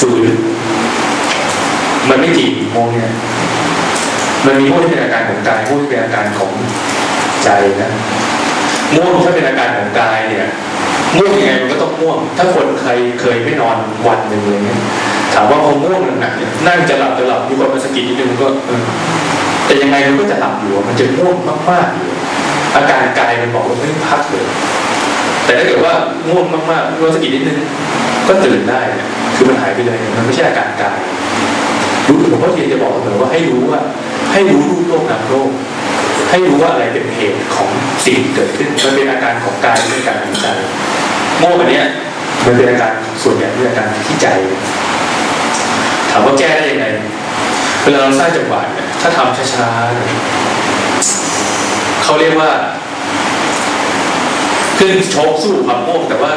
ฝืนมันไม่จริงโมงเนี่ยมันมีพวกที่เป็นอาการของกายพวกที่เป็นอาการของใจนะง่วงถ้าเป็นอาการของกายเนี่ยง่วงยังไงมันก็ต้องง่วง ถ้าคนใครเคยไม่นอนวันหนึ่งเลยเนี่ยถามว่าพอง่วงหนักๆเนี่ยนั่งจะหลับจะหลับมีคนมาสกิดนิดนึงก็เออแต่ยังไงมันก็จะหลับอยู่มันจะง่วงมากๆอยู่อาการกายมันบอกว่าเฮ้ยพักเลย แต่ถ้าเกิดว่าง่วงมากๆรู้สกิดนิดนึงก็ตื่นได้เนี่ย คือมันหายไปเลยมันไม่ใช่อาการกายรู้ผมก็เทียนจะบอกเสมอว่าให้รู้ว่า ให้รู้รูปโลกนามโลกให้รู้ว่าอะไรเป็นเหตุของสิ่งเกิดขึ้นมันเป็นอาการของกายไม่ใช่การของใจโง่แบบนี้ยมันเป็นอาการส่วนใหญ่เป็นอาการที่ใจ ถามว่าแก้ได้ยังไงเวลาเราสร้างจังหวะเนี่ยถ้าทำช้าๆเนี่ยเขาเรียกว่าขึ้นชกสู้ความโง่แต่ว่า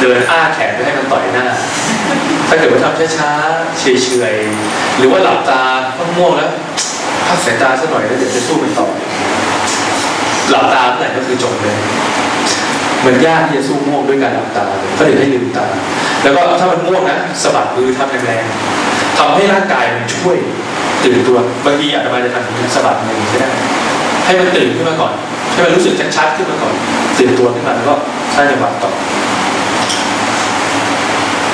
เดินอ้าแขนไปให้มันต่อยหน้า ถ้าเกิดว่าทำช้าๆเฉยๆหรือว่าหลับตาง่วงแล้วพักสายตาสักหน่อยแล้วเดี๋ยวจะสู้มันต่อหลับตาเมื่อไหร่ก็คือจบเลยมันยากที่จะสู้ง่วงด้วยการหลับตาเลยก็เดี๋ยวให้ลืมตา แล้วก็ถ้ามันง่วงนะสะบัดมือทำแรงๆทำให้ร่างกายมันช่วยตื่นตัวบางทีอาจจะมาจะทำอย่างนี้สะบัดมือก็ได้ให้มันตื่นขึ้นมาก่อนให้มันรู้สึกชัดๆขึ้นมาก่อนตื่นตัวขึ้นมาแล้วก็สร้างจังหวะต่อ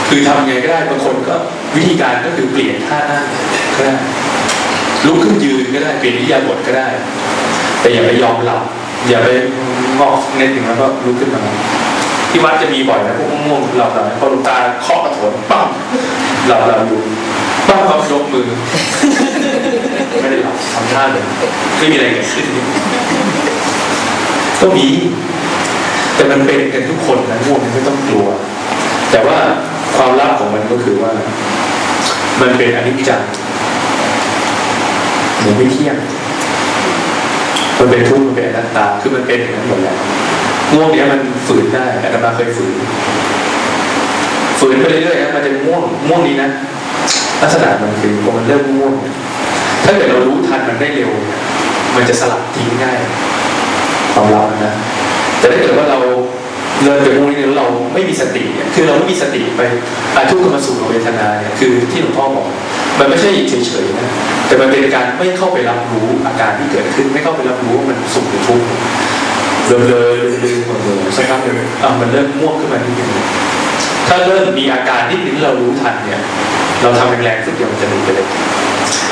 คือทำยังไงก็ได้บางคนก็วิธีการก็คือเปลี่ยนท่านั่งก็ได้ลุกขึ้นยืนก็ได้เปลี่ยนอิริยาบถก็ได้ แต่อย่าไปยอมหลับอย่าไปงอกเน็ตถึงแล้วก็ลุกขึ้นมาที่วัดจะมีบ่อยนะพวกง่วงหลับหลับพอหลวงตาเคาะกระโถนปั้งหลับหลับอยู่ปั้งเขายกมือไม่ได้หลับทำท่าเลยไม่มีอะไรเกิดขึ้นก็มีแต่มันเป็นกันทุกคนนะง่วงไม่ต้องกลัว แต่ว่า ความลับของมันก็คือว่า มันเป็นอนิจจังมันไม่เที่ยง มันเป็นทุกข์มันเป็นอนัตตา คือมันเป็นอย่างนั้นหมดแล้วง่วงเนี้ยมันฝืนได้อาตมาเคยฝืน ฝืนไปเรื่อยๆนะมันจะง่วงง่วงนี้นะลักษณะมันคือพอมันเริ่มง่วงถ้าเกิดเรารู้ทันมันได้เร็วเนี่ยมันจะสลับทิ้งง่ายความลับนะแต่ถ้าเกิดว่าเราเดินไปง่วงนี้แล้วเรา มีสติเนี่ยคือเราไม่มีสติไปอทุกขมสุขเวทนาเนี่ยคือที่หลวงพ่อบอก มันไม่ใช่เฉยๆนะแต่มันเป็นการไม่เข้าไปรับรู้อาการที่เกิดขึ้นไม่เข้าไปรับรู้ว่ามันสุขหรือทุกข์เบลอๆลืมๆหมดเลยสักพักหนึ่งอะมันเริ่มม่วงขึ้นมานิดนึงถ้าเริ่มมีอาการนิดนึงเรารู้ทันเนี่ยเราทำแรงๆสุดเดียวมันจะหนีไปเลย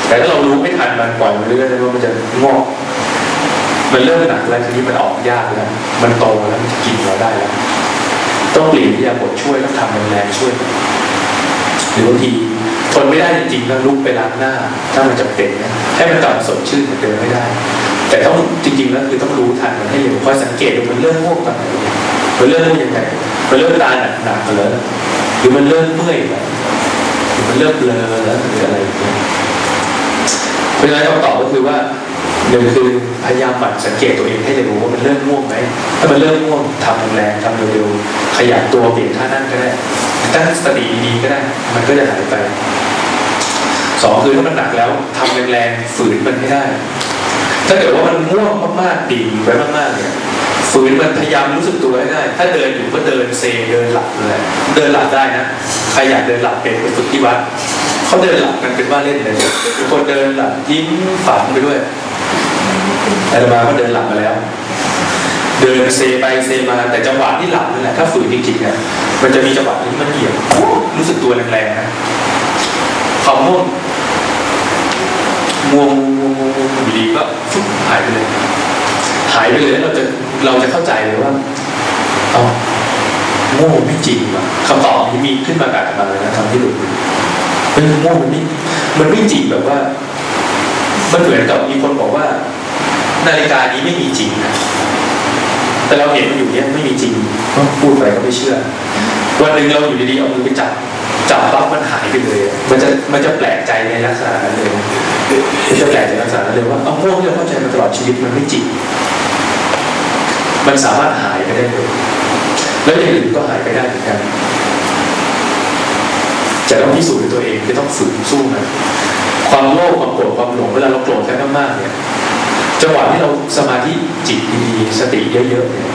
แต่ถ้าเรารู้ไม่ทันมันปล่อยมันเรื่อยๆมันจะงอกมันเริ่มหนักแล้วทีนี้มันออกยากแล้ว มันโตแล้วมันจะกินเราได้แล้ว ต้องเปลี่ยนยาบทช่วยต้องทำแรงๆช่วยหรือบางทีทนไม่ได้จริงๆแล้วลุกไปล้างหน้า ถ้ามันจะเป็นนะให้มันกลับมสดชื่นเหมือนเดิมไม่ได้ แต่ต้องจริงๆแล้วคือต้องรู้ทันมันให้เร็วคอยสังเกตดูมันเริ่มง่วงตอนไหนมันเริ่มง่วงยังไงมันเริ่มตาหนักๆมาแล้วหรือมันเริ่มเมื่อยแล้วหรือมันเริ่มเบลอแล้วหรืออะไรอย่างเงี้ยเพราะฉะนั้นคำตอบก็คือว่า หนึ่งคือพยายามหมั่นสังเกตตัวเองให้เร็วว่ามันเริ่มง่วงไหมถ้ามันเริ่มง่วงทำแรงทำเร็วๆขยับตัวเปลี่ยนท่านั่งก็ได้ตั้งสติดีๆก็ได้ มันก็จะหายไปสองคือถ้ามันหนักแล้วทำแรงๆฝืนมันไม่ได้ ถ้าเกิดว่ามันง่วงมากๆดิ่งไปมากๆเนี่ยฝืนมันพยายามรู้สึกตัวให้ได้ ถ้าเดินอยู่ก็เดินเซเดินหลับเลยเดินหลับได้นะใครอยากเดินหลับเป็นไปฝึกที่วัดเขาเดินหลับกันเป็นว่าเล่นเลยบางคนเดินหลับยิ้มฝันไปด้วย อาตมาก็เดินหลับมาแล้ว เดินเซไปเซมา แต่จังหวะที่หลับนั่นแหละถ้าฝืนจริงๆเนี่ยมันจะมีจังหวะที่มันเหยียบรู้สึกตัวแรงๆนะความง่วงง่วงอยู่ดีก็ฟุบหายไปเลยหายไปเลยแล้วเราจะเราจะเข้าใจเลยว่าเอโง่ไม่จริงว่ะคำตอบนี้มีขึ้นมาแบบมาเลยนะตอนที่หลุดเออโง่มันไม่มันไม่จริงแบบว่า มันเหมือนกับมีคนบอกว่า นาฬิกานี้ไม่มีจริงนะแต่เราเห็นมันอยู่เนี้ยไม่มีจริงก็พูดไปก็ไม่เชื่อ วันหนึ่งเราอยู่ดีๆเอามือไปจับจับปั๊บมันหายไปเลย มันจะมันจะแปลกใจในลักษณะนั้นเลยมันจะแปลกใจในลักษณะนั้นเลยว่าเอาโง่ที่เราเข้าใจมาตลอดชีวิตมันไม่จริง มันสามารถหายไปได้เลยแล้วอย่างอื่นก็หายไปได้เหมือนกันจะต้องพิสูจน์ตัวเองจะต้องฝืนสู้มันความโลภความโกรธความหลงเวลาเราโกรธแค่มากๆเนี่ย จังหวะที่เราสมาธิจิตดีสติเยอะๆเนี่ย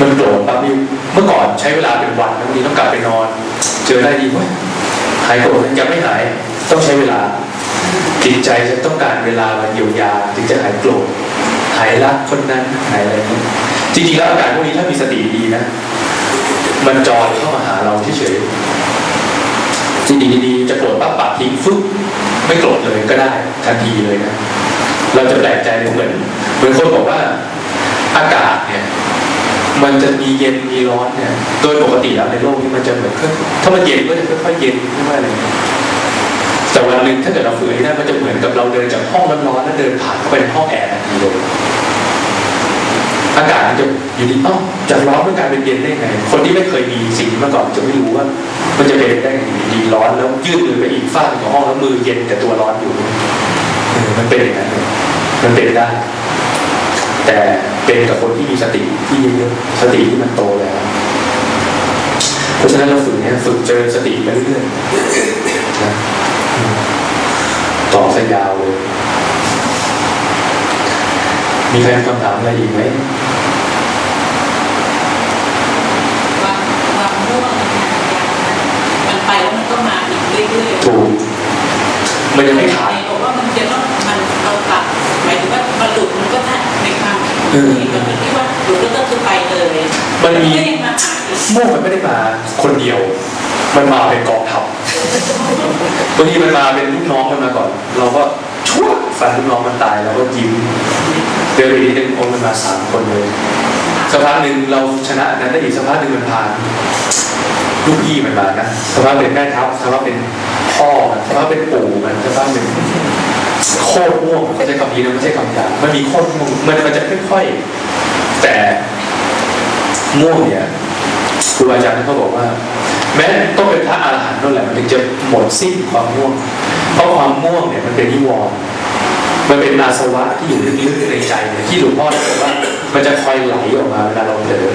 มันโกรธปั๊บนี่เมื่อก่อนใช้เวลาเป็นวันบางทีต้องกลับไปนอน เจอได้ดีเว้ยหายโกรธยังไม่หายต้องใช้เวลาจิตใจจะต้องการเวลามาเยียวยาถึงจะหายโกรธหายรักคนนั้นหายอะไรนี้จริงๆแล้วอาการพวกนี้ถ้ามีสติดีนะ มันจอยเข้ามาหาเราเฉยๆจริงๆดีๆจะโกรธปั๊บปากทิ้งฟึ๊บไม่โกรธเลยก็ได้ทันทีเลยนะ เราจะแปลกใจเหมือนเหมือนคนบอกว่าอากาศเนี่ยมันจะมีเย็นมีร้อนเนี่ย โดยปกติแล้วในโลกนี้มันจะเหมือนค่อถ้ามันเย็นก็จะค่อยๆเย็นขึ้นมาเลยแต่วันหนึ่งถ้าเกิดเราฝืนได้มันจะเหมือนกับเราเดินจากห้องร้อนๆแล้วเดินผ่านเข้าไปในห้องแอร์ทันทีเลยอากาศมันจะอยู่ดีอ้าวจากร้อนมันกลายเป็นเย็นได้ไง คนที่ไม่เคยมีสิ่งนี้มาก่อนจะไม่รู้ว่า มันจะเป็นได้ไงอยู่ดีร้อนแล้วยืดมือไปอีกฝ้าหนึ่งของห้องแล้วมือเย็นแต่ตัวร้อนอยู่ มันเป็นอย่างนั้นเลยมันเป็นได้ แต่เป็นกับคนที่มีสติที่เยอะๆสติที่มันโตแล้ว เพราะฉะนั้นเราฝึกเนี่ยฝึกเจริญสติไปเรื่อยๆนะอืมต่อสยาวเลยมีใครมีคำถามอะไรอีกไหมความความง่วงเนี่ยมันไปแล้วมันก็มาอีกเรื่อยๆถูกมันยังไม่ขาด มันหลุดมันก็ได้ในความคิดที่มันไม่คิดว่าหลุดแล้วก็คือไปเลยมันมีก็ยังมาหาอีกโม่มันไม่ได้มาคนเดียว มันมาเป็นกองทัพบางทีมันมาเป็นลูกน้องมันมาก่อน เราก็ชั่วฟันลูกน้องมันตายเราก็ยิ้มเดินไปนิดนึงอ้มันมาสามคนเลยสักพักหนึ่งเราชนะนั้นได้อีกสักพักหนึ่งมันพานลูกพี่มันมานะสักพักเป็นแม่ทัพสักพักเป็นพ่อมันสักพักเป็นปู่มันสักพักเป็น โคตรม่วงไม่ใช่คำนี้นะไม่ใช่คำหยาบมันมีโคตรม่วงมันมันจะค่อยๆแต่ม่วงเนี่ยครูอาจารย์เขาบอกว่า แม้ต้องเป็นพระอาหารหันต์นั่นแหละมันถึงจะหมดสิ้นความง่วง เพราะความง่วงเนี่ยมันเป็นนิวรณ์มันเป็นอาสวะที่อยู่ลึกๆในใจเนี่ยที่หลวงพ่อบอกว่า มันจะคอยไหลออกมาเวลาเราเผลอ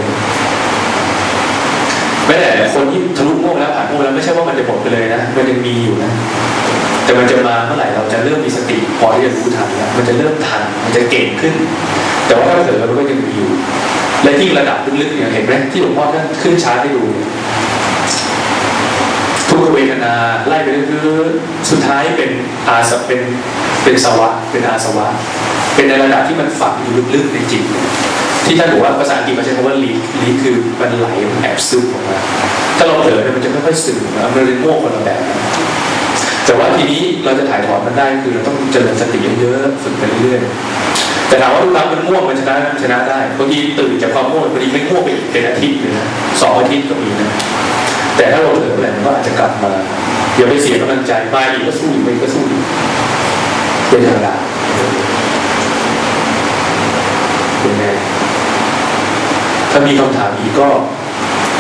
ม้แต่คนที่ทะลุง่วงแล้วผ่านง่วงแล้วไม่ใช่ว่ามันจะหมดไปเลยนะ มันยังมีอยู่นะ แต่มันจะมาเมื่อไหร่เราจะเริ่มมีสติพอที่จะรู้ทันแล้วมันจะเริ่มทัน มันจะเก่งขึ้น แต่ว่าถ้าเผลอมันก็ยังมีอยู่ และที่ระดับลึกๆเนี่ยเห็นไหมที่หลวงพ่อท่านขึ้นชาร์ตให้ดูทุกเวทนาไล่ไปเรื่อยๆสุดท้ายเป็นอาสะเป็นเป็นสวะ เป็นอาสวะ เป็นในระดับที่มันฝังอยู่ลึกๆในจิต ที่ท่านบอกว่าภาษาอังกฤษเขาใช้คำว่าลีลีคือมันไหลมันแอบซึมออกมาถ้าเราเผลอเนี่ยมันจะค่อยๆซึมออกมามันเลยโง่คนละแบบแต่ว่าทีนี้เราจะถ่ายถอนมันได้คือเราต้องเจริญสติเยอะๆฝึกไปเรื่อยๆแต่ถามว่าทุกครั้งมันง่วงมันชนะมันชนะได้บางทีตื่นจากความง่วงบางทีไม่ง่วงไปอีกเป็นอาทิตย์เลยนะสองอาทิตย์ก็มีนะแต่ถ้าเราเผลอเมื่อไหร่มันก็อาจจะกลับมาอย่าไปเสียกำลังใจมาอีกก็สู้อีกไปก็สู้อีกเป็นธรรมดาเป็นไง ถ้ามีคำถามอีกก็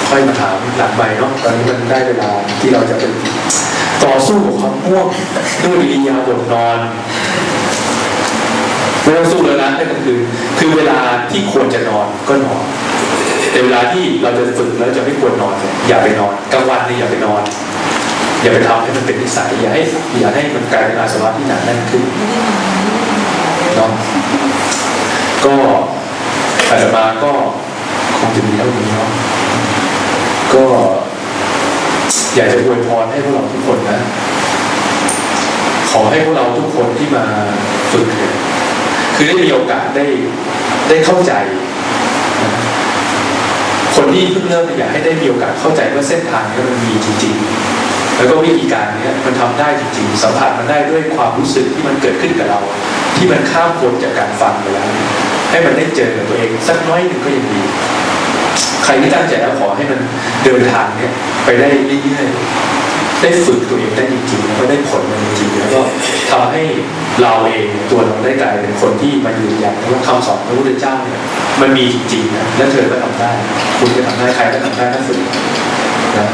ค่อยมาถามหลังใหม่เนาะตอนนี้มันได้เวลาที่เราจะเป็นต่อสู้กับความง่วงด้วยอิริยาบถนอนไม่ต้องสู้แล้วนะนั่นก็คือ คือเวลาที่ควรจะนอนก็นอนแต่เวลาที่เราจะฝึกแล้วจะไม่ควรนอนเนี่ยอย่าไปนอนกลางวันเนี่ยอย่าไปนอน อย่าไปทำให้มันเป็นนิสัยอย่าให้อย่าให้มันกลายเป็นอาสวะที่หนาแน่นขึ้นเนาะก็อาตมาก็ คงจะมีเท่านี้เนาะก็อยากจะอวยพรให้พวกเราทุกคนนะ ขอให้พวกเราทุกคนที่มาฝึกเนี่ยคือได้มีโอกาสได้ได้เข้าใจ คนที่เพิ่งเริ่มอยากให้ได้มีโอกาสเข้าใจว่าเส้นทางนี้มันมีจริง ๆ แล้วก็วิธีการนี้มันทำได้จริง ๆ สัมผัสมันได้ด้วยความรู้สึกที่มันเกิดขึ้นกับเรา ที่มันข้ามพ้นจากการฟังไปแล้ว ให้มันได้เจอกับตัวเองสักน้อยหนึ่งก็ยังดี รที่ตั้งใจแล้วขอให้มันเดินทางเนี่ยไปได้เรื่อยๆได้ฝึกตัวเองได้จริงๆแล้วก็ได้ผลมันจริงๆแล้วก็ทำให้เราเองตัวเราได้กลายเป็นคนที่มายืนยันว่าคำสอนพระพุทธเจ้าเนี่ยมันมีจริงๆนะและเธอก็ทำได้ คุณก็ทำได้ใครก็ทำได้ถ้าฝึกนะ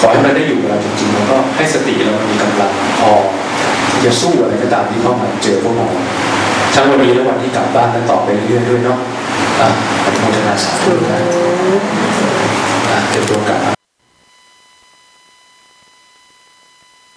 ขอให้มันได้อยู่กับเราจริงๆแล้วก็ให้สติเรามีกำลังพอที่จะสู้อะไรก็ตามที่เข้ามาเจอพวกเราทั้งวันนี้และวันที่กลับบ้านและต่อไปเรื่อยๆด้วยเนาะ อะอนุโมทน